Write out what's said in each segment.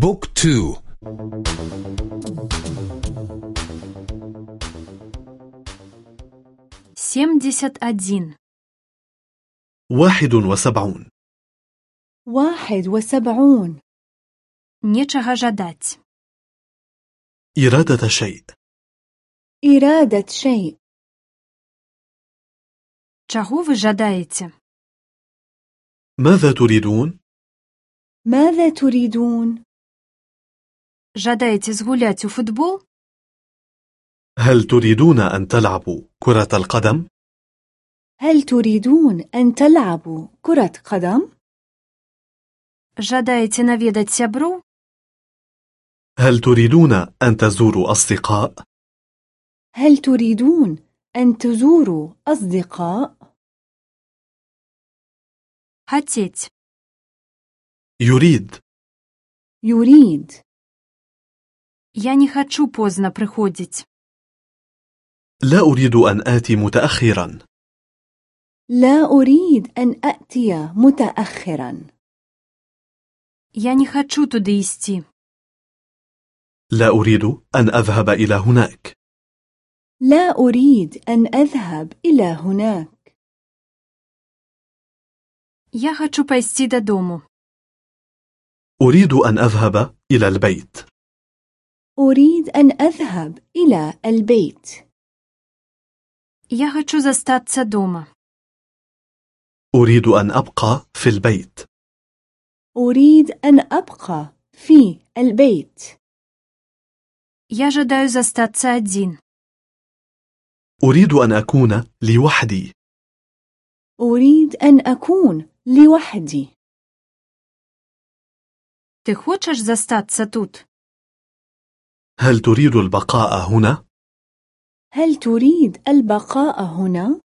بوك تو семьдесят один واحد وسبعون واحد وسبعون нечага жадаць إرادة شيء إرادة شيء чаго вы жадаеце ماذا تريدون؟ ماذا تريدون؟ жадаеце згуляць у футбол هل تريدون أن تلعبوا كرة القدم؟ هل تريدون أن تلعبوا كرة قدم؟ жадаеце наведаць сяброў هل تريدون أن تزوروا أصدقاء؟ هل تريدون أن تزوروا أصدقاء؟ хацець يريد يريد я не хачу позна прыходзіць لا أريد أن آتي متأخرا لا أريد أن أأتي متأخرا я не хачу туды ісці لا أريد أن أذهب إلى هناك لا أريد أن أذهب إلى هناك я хачу пайсці дадому أريد أن أذهب إلى البيت أريد أن أذهب إلى البيت я хачу застацца дома أريد أن أبقى في البيت أريد أن أبقى في البيت я жадаю застацца адзін أريد أن أكون لوحدي أريد أن أكون لوحدي ты хочаш застацца тут هل تريد البقاء هنا؟ هل تريد البقاء هنا؟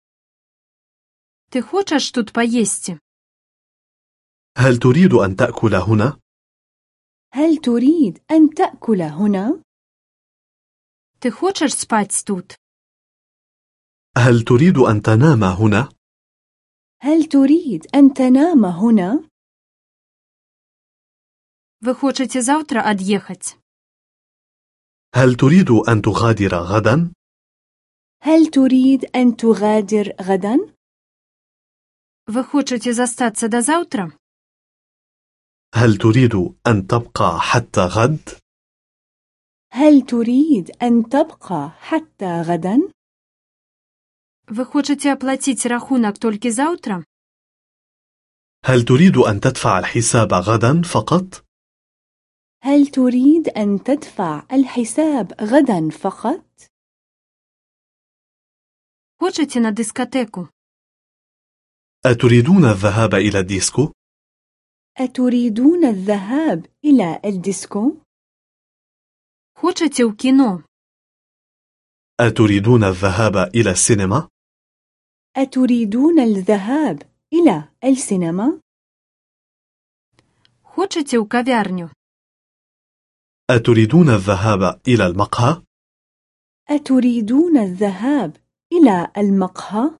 ты хочаш тут паесці هل تريد أن تأكل هنا؟ هل تريد أن تأكل هنا؟ ты хочаш спаць тут هل تريد أن تنام هنا؟ هل تريد أن تنام هنا؟ вы хочаце заўтра ад'ехаць هل تريد أن تغادر غدا؟ هل تريد أن تغادر غدا؟ вы хочаце застацца да заўтра هل تريد أن تبقى حتى غد؟ هل تريد أن تبقى حتى غدا؟ вы хочаце аплаціць рахунак толькі заўтра هل تريد أن تدفع الحساب غدا فقط؟ هل تريد أن تدفع الحساب غدا فقط؟ хочаце на дыскатэку أتريدون الذهاب إلى الديسكو؟ أتريدون الذهاب إلى الديسكو؟ хочаце ў кіно أتريدون الذهاب إلى السينما؟ أتريدون الذهاب إلى السينما؟ хочаце ў кавярню أتريدون الذهاب إلى المقهى؟ أتريدون الذهاب إلى المقهى؟